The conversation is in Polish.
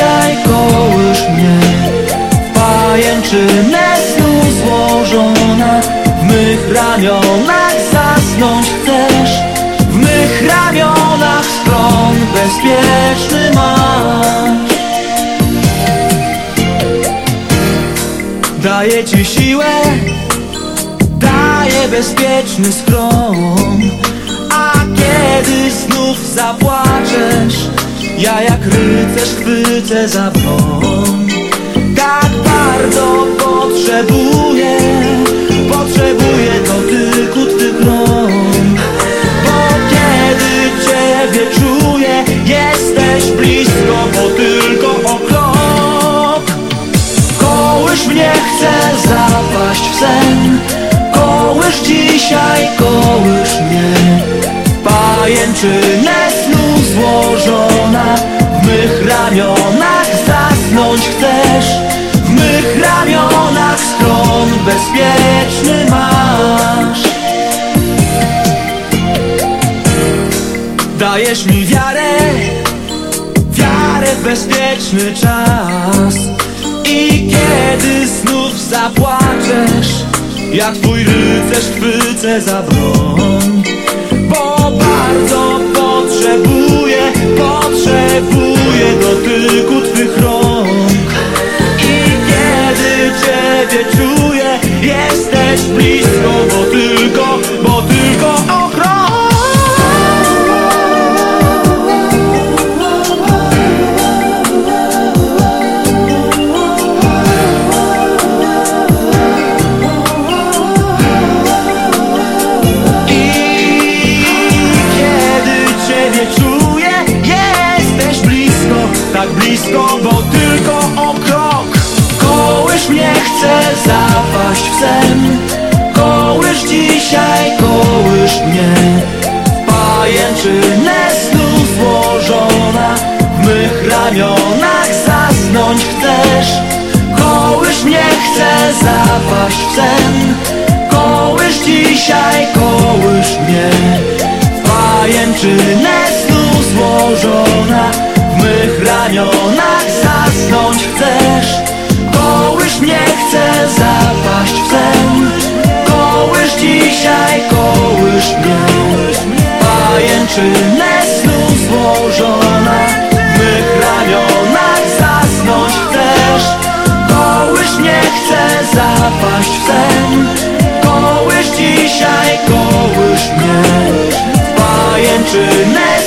dzisiaj kołysz mnie. W pajęczynę snu złożona W mych ramionach zasnąć chcesz. W mych ramionach stron bezpieczny masz. Daję ci siłę. Daję bezpieczny schron A kiedy znów zapłaczesz ja jak rycerz chwyt chwycę za broń Tak bardzo potrzebuję Potrzebuję dotyku twych rąk Bo kiedy ciebie czuję Jesteś blisko, bo tylko o krok. Kołysz mnie chce zapaść w sen. Kołysz dzisiaj, kołysz mnie. Pajęczynę snu złożona W mych ramionach zasnąć chcesz. W mych ramionach skron bezpieczny masz. Dajesz mi wiarę wiarę w bezpieczny czas. I kiedy znów zapłaczesz Jak twój rycerz chwycę za broń Bo bardzo potrzebuję tak blisko, bo tylko o krok. Kołysz mnie chce zapaść w sen, kołysz dzisiaj, kołysz mnie. Pajęczynę snu złożona, w mych ramionach zasnąć chcesz. Kołysz mnie chce zapaść w sen, kołysz dzisiaj, kołysz mnie. Pajęczynę snu złożona mych ramionach zasnąć chcesz. Kołysz nie chce zapaść w sen. Kołysz dzisiaj, kołysz mnie. Pajęczynę snu złożona W mych ramionach zasnąć chcesz. Kołysz nie chce zapaść w sen. Kołysz dzisiaj, kołysz mnie. Pajęczynę